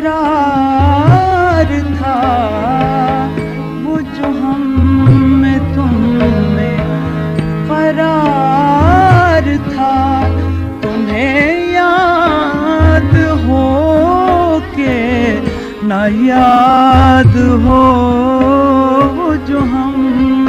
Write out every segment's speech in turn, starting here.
قرار تھا۔ وہ جو ہم میں تم میں قرار تھا۔ تمہیں یاد ہو کے نہ یاد ہو۔ وہ جو ہم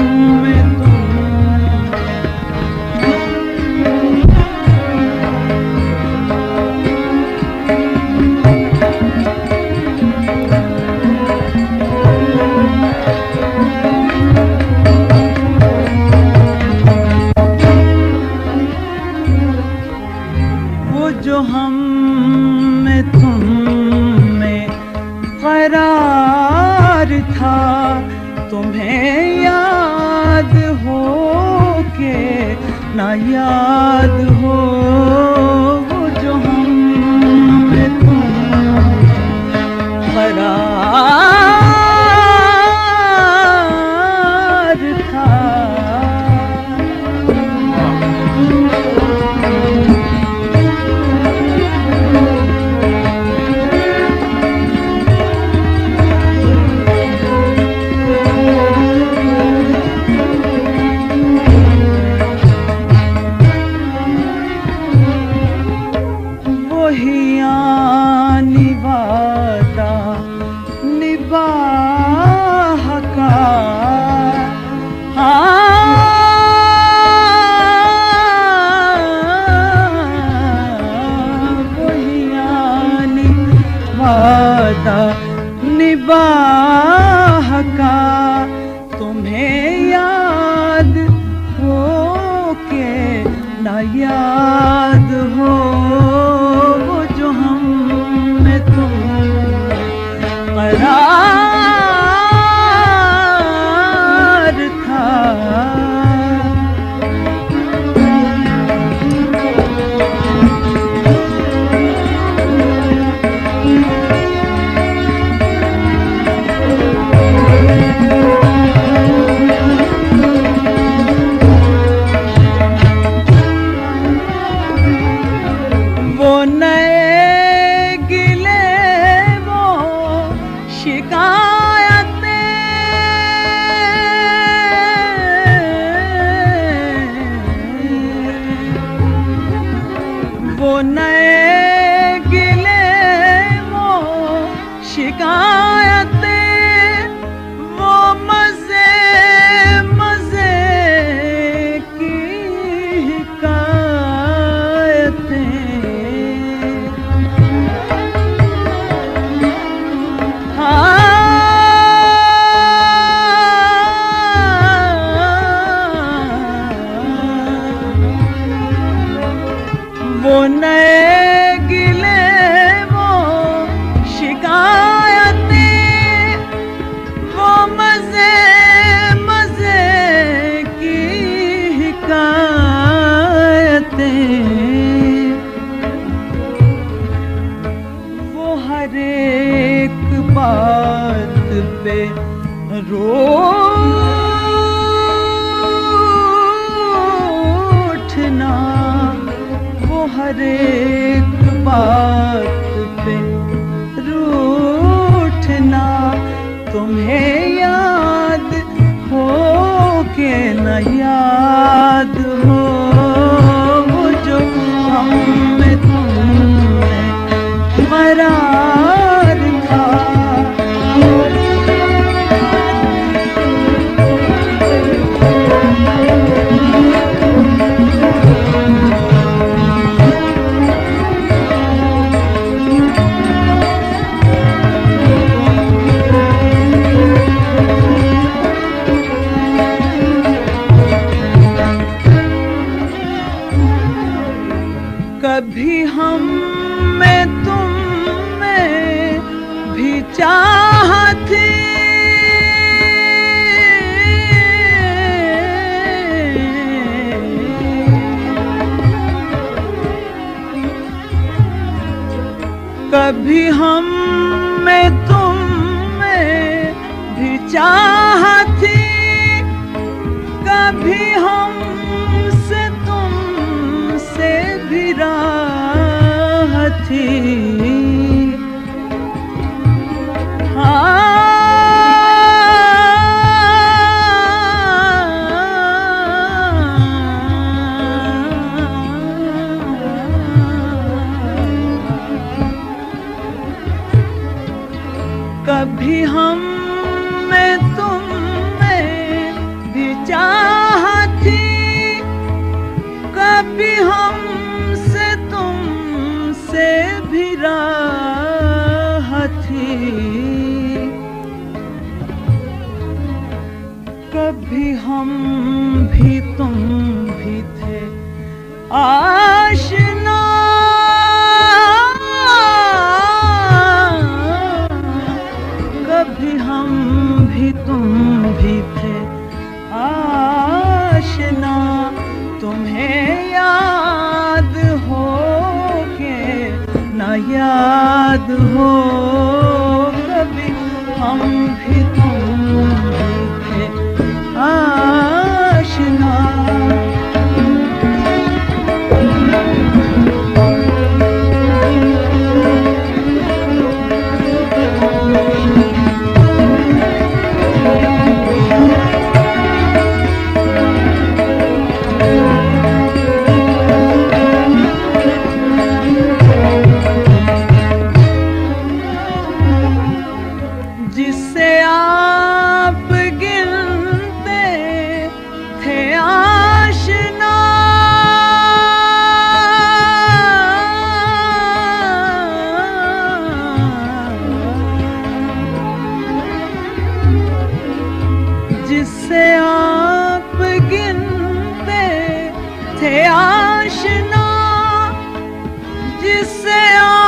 نہ یاد ہو۔ وعدہ بات پہ روٹھنا وہ ہر ایک بات پہ۔ روٹھنا تمہیں یاد کبھی ہم میں تم میں بھی چاہتی کبھی ہم میں تم میں بھی چاہتی تھی۔ ہاں ہم بھی تم بھی تھے۔ آشنا۔ کبھی ہم بھی تم بھی تھے۔ آشنا، تمہیں یاد ہو کے نہ یاد ہو سے آپ گنتے تھے آشنا جس سے آپ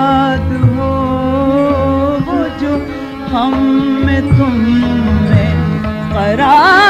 یاد ہو وہ جو ہم میں تم میں قرار